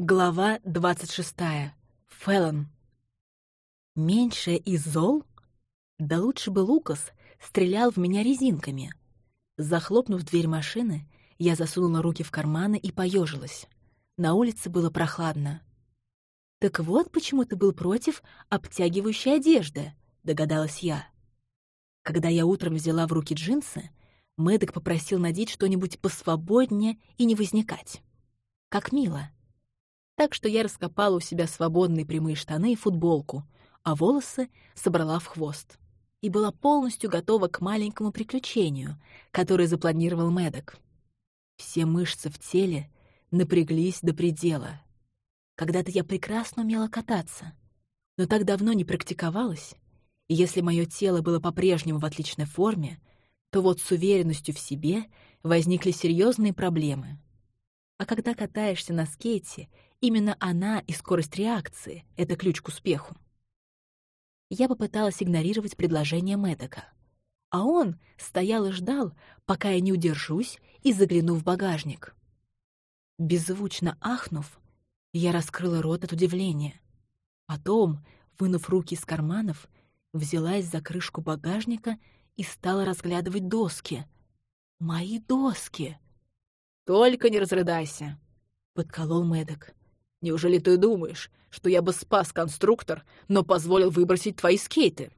Глава 26. Фэллон. Меньшее из зол? Да лучше бы Лукас стрелял в меня резинками. Захлопнув дверь машины, я засунула руки в карманы и поежилась. На улице было прохладно. «Так вот почему ты был против обтягивающей одежды», — догадалась я. Когда я утром взяла в руки джинсы, Мэддок попросил надеть что-нибудь посвободнее и не возникать. Как мило так что я раскопала у себя свободные прямые штаны и футболку, а волосы собрала в хвост. И была полностью готова к маленькому приключению, которое запланировал Мэддок. Все мышцы в теле напряглись до предела. Когда-то я прекрасно умела кататься, но так давно не практиковалась, и если мое тело было по-прежнему в отличной форме, то вот с уверенностью в себе возникли серьезные проблемы. А когда катаешься на скейте Именно она и скорость реакции — это ключ к успеху. Я попыталась игнорировать предложение Мэддока. А он стоял и ждал, пока я не удержусь и загляну в багажник. Беззвучно ахнув, я раскрыла рот от удивления. Потом, вынув руки из карманов, взялась за крышку багажника и стала разглядывать доски. Мои доски! «Только не разрыдайся!» — подколол Мэддок. Неужели ты думаешь, что я бы спас конструктор, но позволил выбросить твои скейты?»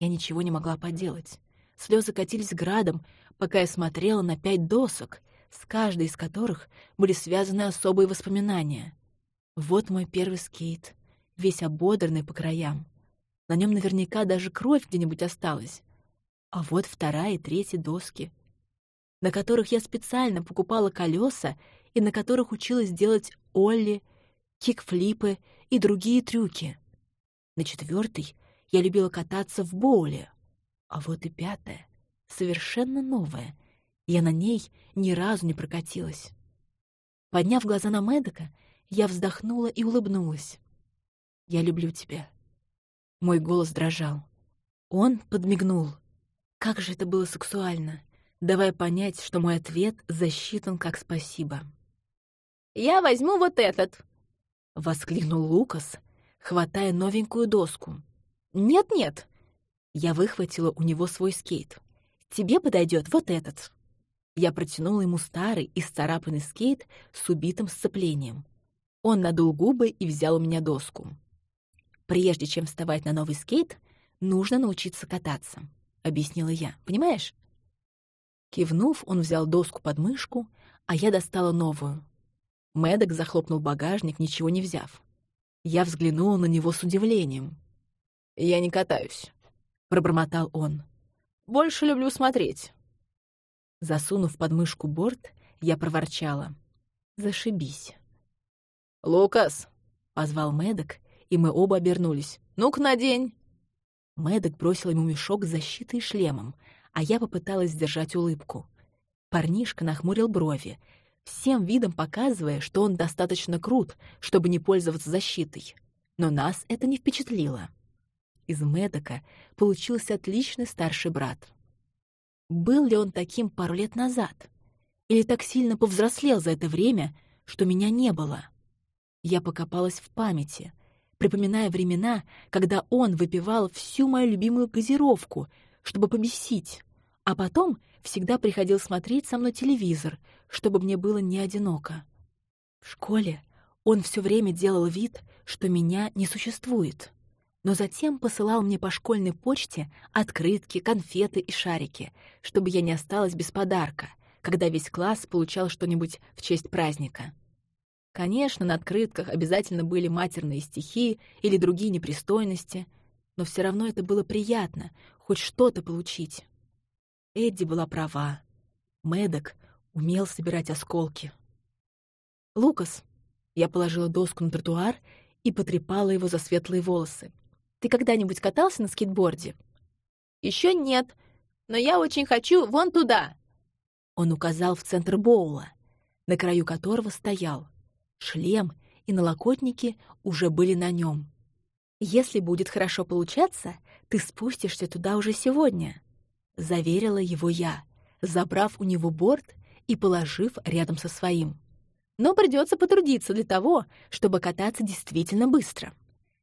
Я ничего не могла поделать. Слезы катились градом, пока я смотрела на пять досок, с каждой из которых были связаны особые воспоминания. Вот мой первый скейт, весь ободранный по краям. На нем наверняка даже кровь где-нибудь осталась. А вот вторая и третья доски, на которых я специально покупала колеса и на которых училась делать Олли, кикфлипы и другие трюки. На четвертой я любила кататься в боуле. А вот и пятая, совершенно новая. Я на ней ни разу не прокатилась. Подняв глаза на Мэддока, я вздохнула и улыбнулась. «Я люблю тебя». Мой голос дрожал. Он подмигнул. Как же это было сексуально, давая понять, что мой ответ засчитан как спасибо. «Я возьму вот этот!» — воскликнул Лукас, хватая новенькую доску. «Нет-нет!» Я выхватила у него свой скейт. «Тебе подойдет вот этот!» Я протянула ему старый и сцарапанный скейт с убитым сцеплением. Он надул губы и взял у меня доску. «Прежде чем вставать на новый скейт, нужно научиться кататься», — объяснила я. «Понимаешь?» Кивнув, он взял доску под мышку, а я достала новую. Мэддок захлопнул багажник, ничего не взяв. Я взглянула на него с удивлением. «Я не катаюсь», — пробормотал он. «Больше люблю смотреть». Засунув под мышку борт, я проворчала. «Зашибись». «Лукас!» — позвал Мэддок, и мы оба обернулись. «Ну-ка, надень!» Мэддок бросил ему мешок с защитой и шлемом, а я попыталась сдержать улыбку. Парнишка нахмурил брови, всем видом показывая, что он достаточно крут, чтобы не пользоваться защитой. Но нас это не впечатлило. Из Мэдока получился отличный старший брат. Был ли он таким пару лет назад? Или так сильно повзрослел за это время, что меня не было? Я покопалась в памяти, припоминая времена, когда он выпивал всю мою любимую газировку, чтобы побесить, а потом всегда приходил смотреть со мной телевизор, чтобы мне было не одиноко. В школе он все время делал вид, что меня не существует, но затем посылал мне по школьной почте открытки, конфеты и шарики, чтобы я не осталась без подарка, когда весь класс получал что-нибудь в честь праздника. Конечно, на открытках обязательно были матерные стихи или другие непристойности, но все равно это было приятно, хоть что-то получить. Эдди была права. Мэддок умел собирать осколки. «Лукас», — я положила доску на тротуар и потрепала его за светлые волосы. «Ты когда-нибудь катался на скейтборде?» Еще нет, но я очень хочу вон туда!» Он указал в центр боула, на краю которого стоял. Шлем и налокотники уже были на нем. «Если будет хорошо получаться, ты спустишься туда уже сегодня», заверила его я, забрав у него борт и положив рядом со своим. Но придется потрудиться для того, чтобы кататься действительно быстро.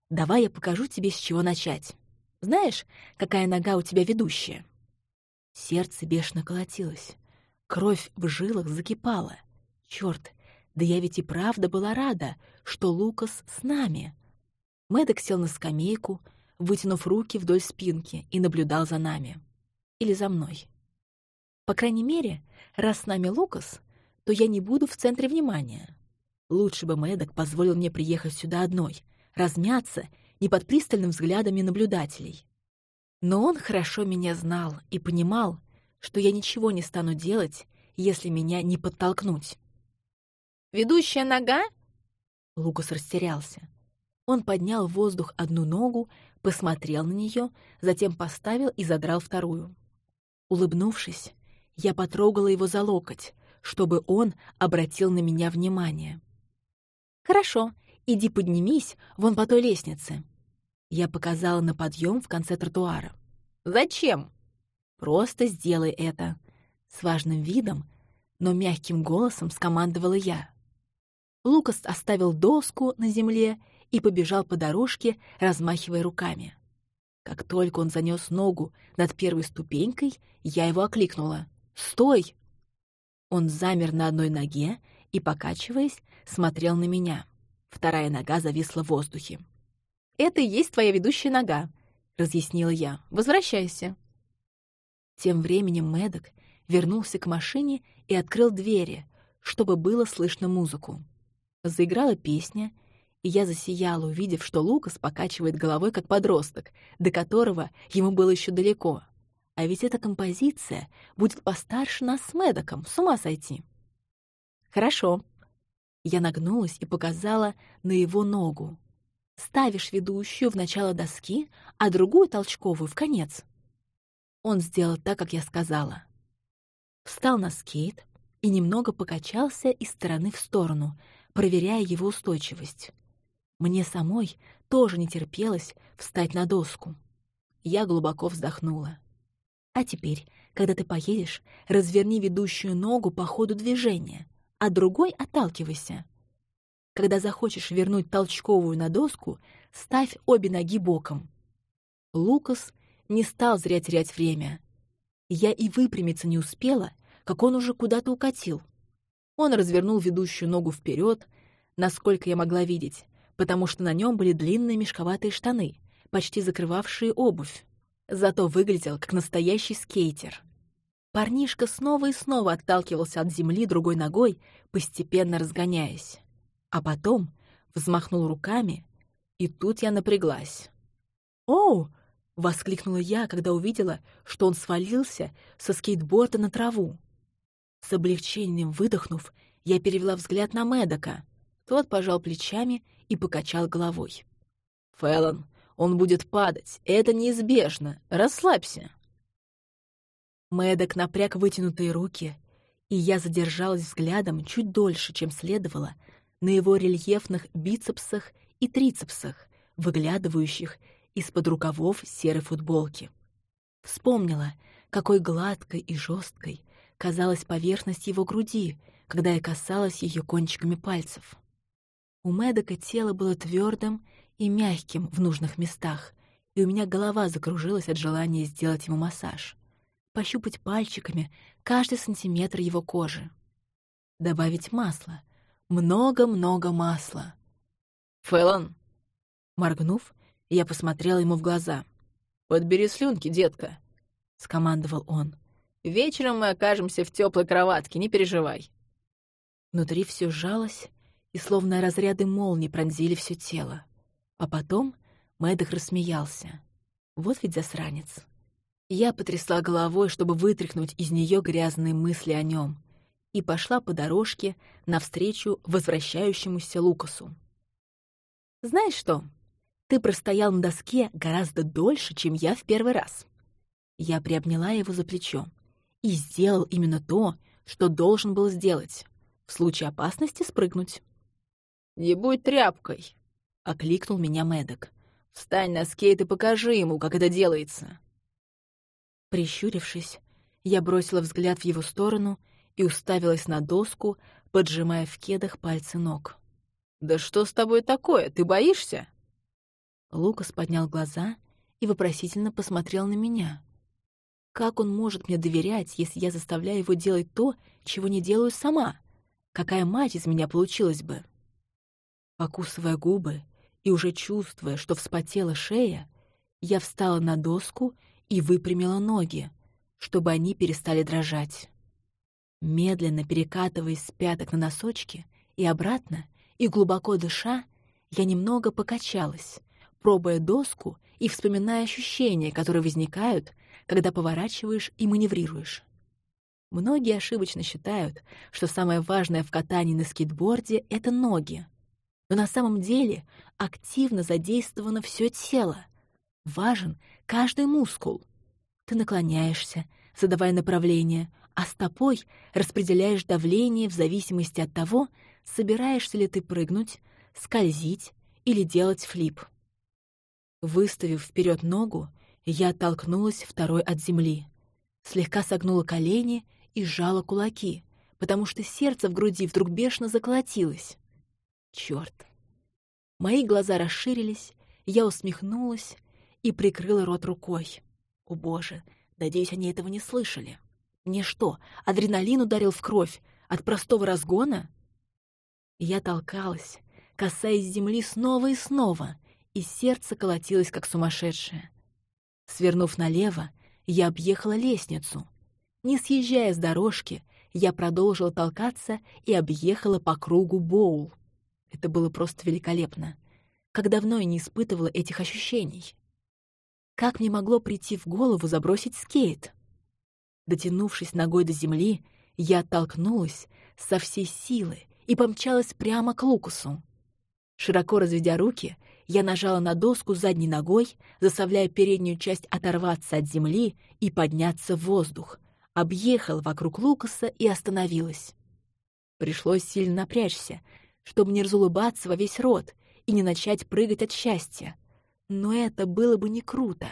Давай я покажу тебе, с чего начать. Знаешь, какая нога у тебя ведущая?» Сердце бешено колотилось. Кровь в жилах закипала. Черт, да я ведь и правда была рада, что Лукас с нами. Мэддок сел на скамейку, вытянув руки вдоль спинки, и наблюдал за нами. Или за мной. По крайней мере, раз с нами Лукас, то я не буду в центре внимания. Лучше бы Мэддок позволил мне приехать сюда одной, размяться не под пристальным взглядами наблюдателей. Но он хорошо меня знал и понимал, что я ничего не стану делать, если меня не подтолкнуть. «Ведущая нога?» Лукас растерялся. Он поднял в воздух одну ногу, посмотрел на нее, затем поставил и задрал вторую. Улыбнувшись, я потрогала его за локоть, чтобы он обратил на меня внимание. «Хорошо, иди поднимись вон по той лестнице». Я показала на подъем в конце тротуара. «Зачем?» «Просто сделай это», — с важным видом, но мягким голосом скомандовала я. Лукас оставил доску на земле и побежал по дорожке, размахивая руками. Как только он занес ногу над первой ступенькой, я его окликнула. «Стой!» Он замер на одной ноге и, покачиваясь, смотрел на меня. Вторая нога зависла в воздухе. «Это и есть твоя ведущая нога», — разъяснила я. «Возвращайся». Тем временем Мэддок вернулся к машине и открыл двери, чтобы было слышно музыку. Заиграла песня, я засияла, увидев, что Лукас покачивает головой как подросток, до которого ему было еще далеко. А ведь эта композиция будет постарше нас с Мэддоком, с ума сойти. «Хорошо». Я нагнулась и показала на его ногу. «Ставишь ведущую в начало доски, а другую толчковую — в конец». Он сделал так, как я сказала. Встал на скейт и немного покачался из стороны в сторону, проверяя его устойчивость. Мне самой тоже не терпелось встать на доску. Я глубоко вздохнула. А теперь, когда ты поедешь, разверни ведущую ногу по ходу движения, а другой отталкивайся. Когда захочешь вернуть толчковую на доску, ставь обе ноги боком. Лукас не стал зря терять время. Я и выпрямиться не успела, как он уже куда-то укатил. Он развернул ведущую ногу вперед, насколько я могла видеть, потому что на нем были длинные мешковатые штаны, почти закрывавшие обувь. Зато выглядел как настоящий скейтер. Парнишка снова и снова отталкивался от земли другой ногой, постепенно разгоняясь. А потом взмахнул руками, и тут я напряглась. «Оу!» — воскликнула я, когда увидела, что он свалился со скейтборда на траву. С облегчением выдохнув, я перевела взгляд на Медока. Тот пожал плечами и покачал головой. «Фэллон, он будет падать, это неизбежно. Расслабься». Мэддок напряг вытянутые руки, и я задержалась взглядом чуть дольше, чем следовало, на его рельефных бицепсах и трицепсах, выглядывающих из-под рукавов серой футболки. Вспомнила, какой гладкой и жесткой казалась поверхность его груди, когда я касалась ее кончиками пальцев. У Мэдока тело было твердым и мягким в нужных местах, и у меня голова закружилась от желания сделать ему массаж, пощупать пальчиками каждый сантиметр его кожи. Добавить масло. Много-много масла. «Фэллон!» Моргнув, я посмотрела ему в глаза. «Подбери слюнки, детка!» — скомандовал он. «Вечером мы окажемся в теплой кроватке, не переживай». Внутри все сжалось, и словно разряды молний пронзили все тело. А потом Мэддок рассмеялся. Вот ведь засранец. Я потрясла головой, чтобы вытряхнуть из нее грязные мысли о нем, и пошла по дорожке навстречу возвращающемуся Лукасу. «Знаешь что? Ты простоял на доске гораздо дольше, чем я в первый раз». Я приобняла его за плечо и сделал именно то, что должен был сделать. В случае опасности спрыгнуть. «Не будь тряпкой!» — окликнул меня Мэддок. «Встань на скейт и покажи ему, как это делается!» Прищурившись, я бросила взгляд в его сторону и уставилась на доску, поджимая в кедах пальцы ног. «Да что с тобой такое? Ты боишься?» Лукас поднял глаза и вопросительно посмотрел на меня. Как он может мне доверять, если я заставляю его делать то, чего не делаю сама? Какая мать из меня получилась бы? Покусывая губы и уже чувствуя, что вспотела шея, я встала на доску и выпрямила ноги, чтобы они перестали дрожать. Медленно перекатываясь с пяток на носочки и обратно, и глубоко дыша, я немного покачалась, пробуя доску и вспоминая ощущения, которые возникают, когда поворачиваешь и маневрируешь. Многие ошибочно считают, что самое важное в катании на скейтборде — это ноги. Но на самом деле активно задействовано все тело. Важен каждый мускул. Ты наклоняешься, задавая направление, а стопой распределяешь давление в зависимости от того, собираешься ли ты прыгнуть, скользить или делать флип. Выставив вперед ногу, я оттолкнулась второй от земли, слегка согнула колени и сжала кулаки, потому что сердце в груди вдруг бешено заколотилось. Чёрт! Мои глаза расширились, я усмехнулась и прикрыла рот рукой. О боже, надеюсь, они этого не слышали. Мне что, адреналин ударил в кровь от простого разгона? Я толкалась, касаясь земли снова и снова, и сердце колотилось, как сумасшедшее. Свернув налево, я объехала лестницу, не съезжая с дорожки, я продолжила толкаться и объехала по кругу боул. Это было просто великолепно. Как давно я не испытывала этих ощущений. Как мне могло прийти в голову забросить скейт? Дотянувшись ногой до земли, я оттолкнулась со всей силы и помчалась прямо к Лукасу. Широко разведя руки, я нажала на доску задней ногой, заставляя переднюю часть оторваться от земли и подняться в воздух, объехал вокруг Лукаса и остановилась. Пришлось сильно напрячься, чтобы не разулыбаться во весь рот и не начать прыгать от счастья. Но это было бы не круто.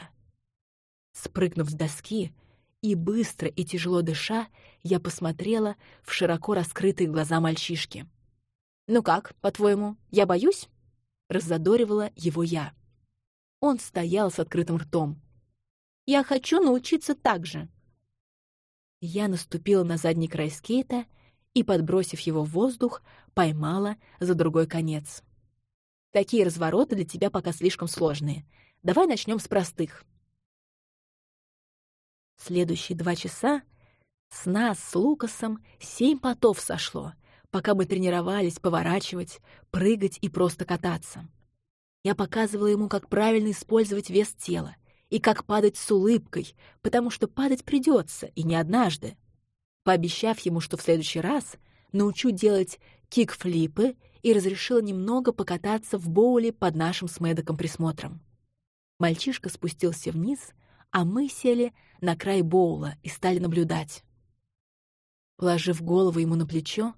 Спрыгнув с доски и быстро и тяжело дыша, я посмотрела в широко раскрытые глаза мальчишки. «Ну как, по-твоему, я боюсь?» — раззадоривала его я. Он стоял с открытым ртом. «Я хочу научиться так же», я наступила на задний край скейта и, подбросив его в воздух, поймала за другой конец. Такие развороты для тебя пока слишком сложные. Давай начнем с простых. Следующие два часа с нас с Лукасом семь потов сошло, пока мы тренировались поворачивать, прыгать и просто кататься. Я показывала ему, как правильно использовать вес тела, и как падать с улыбкой, потому что падать придется, и не однажды. Пообещав ему, что в следующий раз научу делать кикфлипы и разрешила немного покататься в боуле под нашим с Мэддоком присмотром. Мальчишка спустился вниз, а мы сели на край боула и стали наблюдать. Положив голову ему на плечо,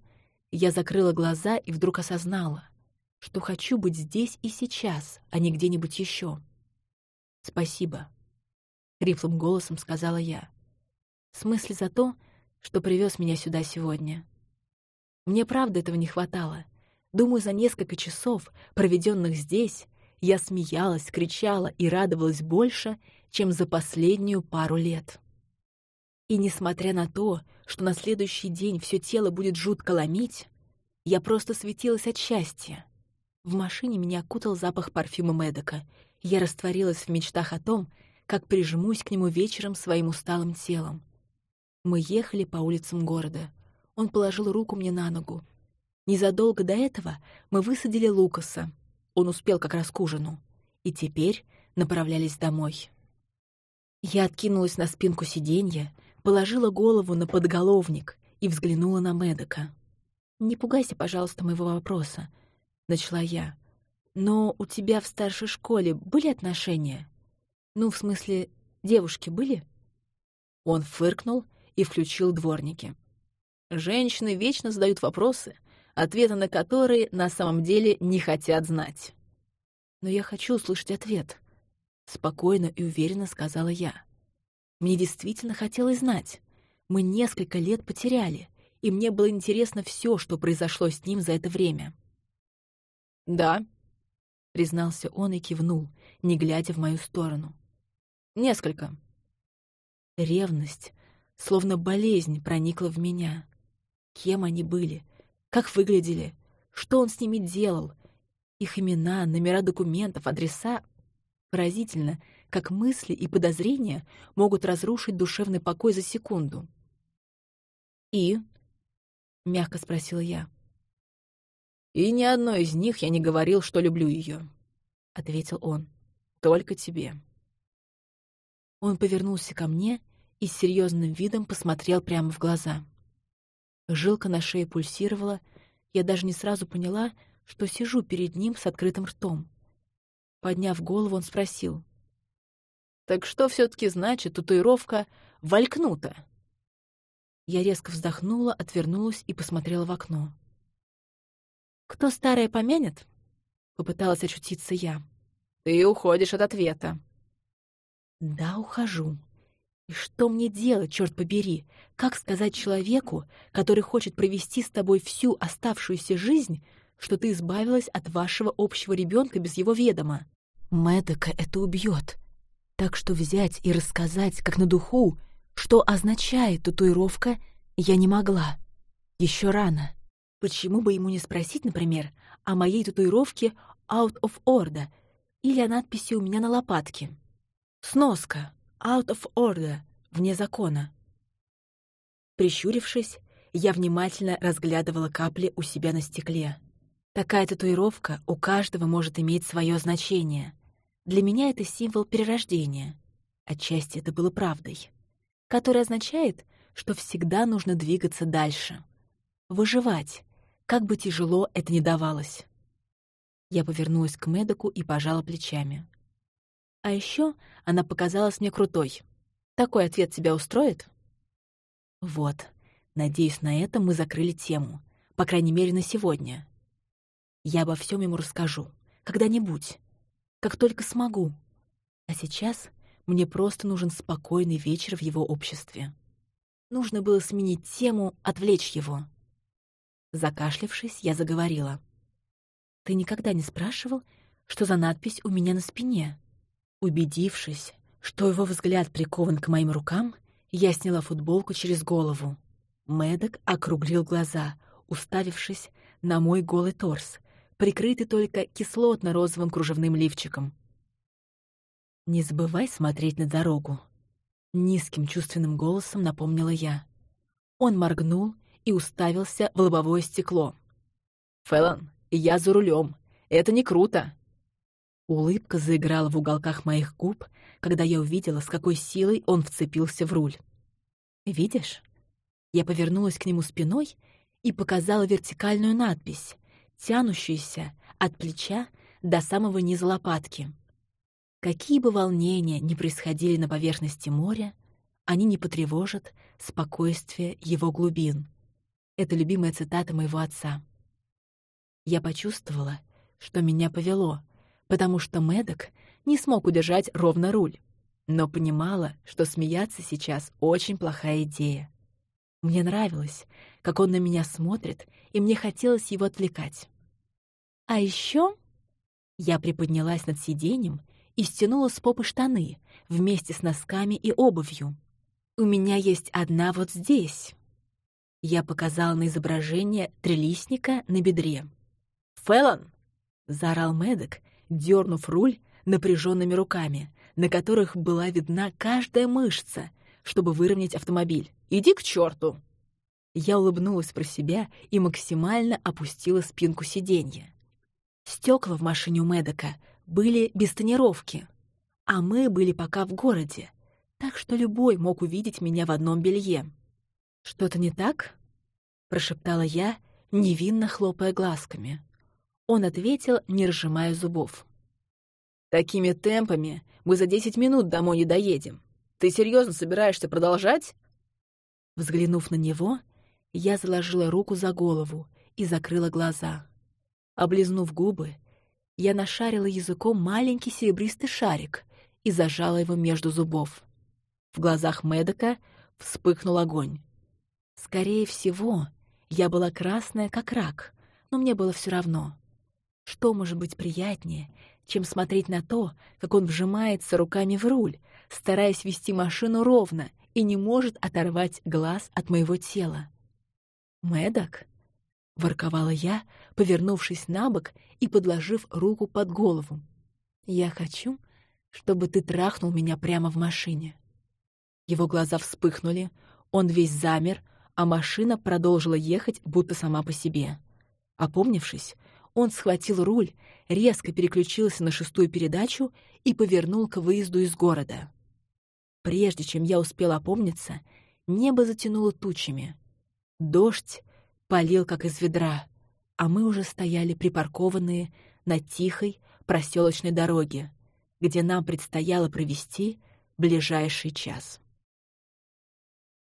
я закрыла глаза и вдруг осознала, что хочу быть здесь и сейчас, а не где-нибудь еще. «Спасибо», — хриплым голосом сказала я. «В смысле за то, что привез меня сюда сегодня. Мне правда этого не хватало. Думаю, за несколько часов, проведенных здесь, я смеялась, кричала и радовалась больше, чем за последнюю пару лет. И несмотря на то, что на следующий день все тело будет жутко ломить, я просто светилась от счастья. В машине меня окутал запах парфюма Медока, я растворилась в мечтах о том, как прижмусь к нему вечером своим усталым телом. Мы ехали по улицам города. Он положил руку мне на ногу. Незадолго до этого мы высадили Лукаса. Он успел как раз к ужину. И теперь направлялись домой. Я откинулась на спинку сиденья, положила голову на подголовник и взглянула на Медока. «Не пугайся, пожалуйста, моего вопроса», — начала я. Но у тебя в старшей школе были отношения? Ну, в смысле, девушки были?» Он фыркнул и включил дворники. Женщины вечно задают вопросы, ответы на которые на самом деле не хотят знать. «Но я хочу услышать ответ», — спокойно и уверенно сказала я. «Мне действительно хотелось знать. Мы несколько лет потеряли, и мне было интересно все, что произошло с ним за это время. «Да», — признался он и кивнул, не глядя в мою сторону. «Несколько». Ревность, словно болезнь, проникла в меня. Кем они были? Как выглядели? Что он с ними делал? Их имена, номера документов, адреса... Поразительно, как мысли и подозрения могут разрушить душевный покой за секунду. «И?» — мягко спросила я. «И ни одной из них я не говорил, что люблю ее», — ответил он. «Только тебе». Он повернулся ко мне и с серьезным видом посмотрел прямо в глаза. Жилка на шее пульсировала, я даже не сразу поняла, что сижу перед ним с открытым ртом. Подняв голову, он спросил. «Так что все таки значит татуировка «Валькнута»?» Я резко вздохнула, отвернулась и посмотрела в окно. «Кто старое помянет?» — попыталась очутиться я. «Ты уходишь от ответа». «Да, ухожу. И что мне делать, черт побери? Как сказать человеку, который хочет провести с тобой всю оставшуюся жизнь, что ты избавилась от вашего общего ребенка без его ведома? Мэдока это убьет. Так что взять и рассказать, как на духу, что означает татуировка, я не могла. Еще рано. Почему бы ему не спросить, например, о моей татуировке «Out of Order» или о надписи у меня на лопатке? Сноска «Out of Order» — вне закона. Прищурившись, я внимательно разглядывала капли у себя на стекле. Такая татуировка у каждого может иметь свое значение. Для меня это символ перерождения. Отчасти это было правдой. Который означает, что всегда нужно двигаться дальше. Выживать, как бы тяжело это ни давалось. Я повернулась к Медоку и пожала плечами. А еще она показалась мне крутой. Такой ответ тебя устроит? Вот. Надеюсь, на этом мы закрыли тему. По крайней мере, на сегодня. Я обо всем ему расскажу. Когда-нибудь. Как только смогу. А сейчас мне просто нужен спокойный вечер в его обществе. Нужно было сменить тему, отвлечь его. Закашлявшись, я заговорила. «Ты никогда не спрашивал, что за надпись у меня на спине?» Убедившись, что его взгляд прикован к моим рукам, я сняла футболку через голову. Мэддок округлил глаза, уставившись на мой голый торс, прикрытый только кислотно-розовым кружевным лифчиком. «Не забывай смотреть на дорогу», — низким чувственным голосом напомнила я. Он моргнул и уставился в лобовое стекло. «Фэллон, я за рулем. Это не круто!» Улыбка заиграла в уголках моих губ, когда я увидела, с какой силой он вцепился в руль. «Видишь?» Я повернулась к нему спиной и показала вертикальную надпись, тянущуюся от плеча до самого низа лопатки. Какие бы волнения ни происходили на поверхности моря, они не потревожат спокойствие его глубин. Это любимая цитата моего отца. Я почувствовала, что меня повело, потому что Мэддок не смог удержать ровно руль, но понимала, что смеяться сейчас очень плохая идея. Мне нравилось, как он на меня смотрит, и мне хотелось его отвлекать. А еще я приподнялась над сиденьем и стянула с попы штаны вместе с носками и обувью. У меня есть одна вот здесь. Я показала на изображение трелисника на бедре. «Фэллон!» — заорал Мэддок, дернув руль напряженными руками, на которых была видна каждая мышца, чтобы выровнять автомобиль. «Иди к черту! Я улыбнулась про себя и максимально опустила спинку сиденья. Стекла в машине у Медока были без тонировки, а мы были пока в городе, так что любой мог увидеть меня в одном белье. «Что-то не так?» — прошептала я, невинно хлопая глазками. Он ответил, не разжимая зубов. «Такими темпами мы за десять минут домой не доедем. Ты серьезно собираешься продолжать?» Взглянув на него, я заложила руку за голову и закрыла глаза. Облизнув губы, я нашарила языком маленький серебристый шарик и зажала его между зубов. В глазах Медока вспыхнул огонь. Скорее всего, я была красная, как рак, но мне было все равно. Что может быть приятнее, чем смотреть на то, как он вжимается руками в руль, стараясь вести машину ровно и не может оторвать глаз от моего тела? Мэддок? — ворковала я, повернувшись на бок и подложив руку под голову. «Я хочу, чтобы ты трахнул меня прямо в машине». Его глаза вспыхнули, он весь замер, а машина продолжила ехать, будто сама по себе. Опомнившись, он схватил руль, резко переключился на шестую передачу и повернул к выезду из города. Прежде чем я успела опомниться, небо затянуло тучами. Дождь полил как из ведра, а мы уже стояли припаркованные на тихой проселочной дороге, где нам предстояло провести ближайший час.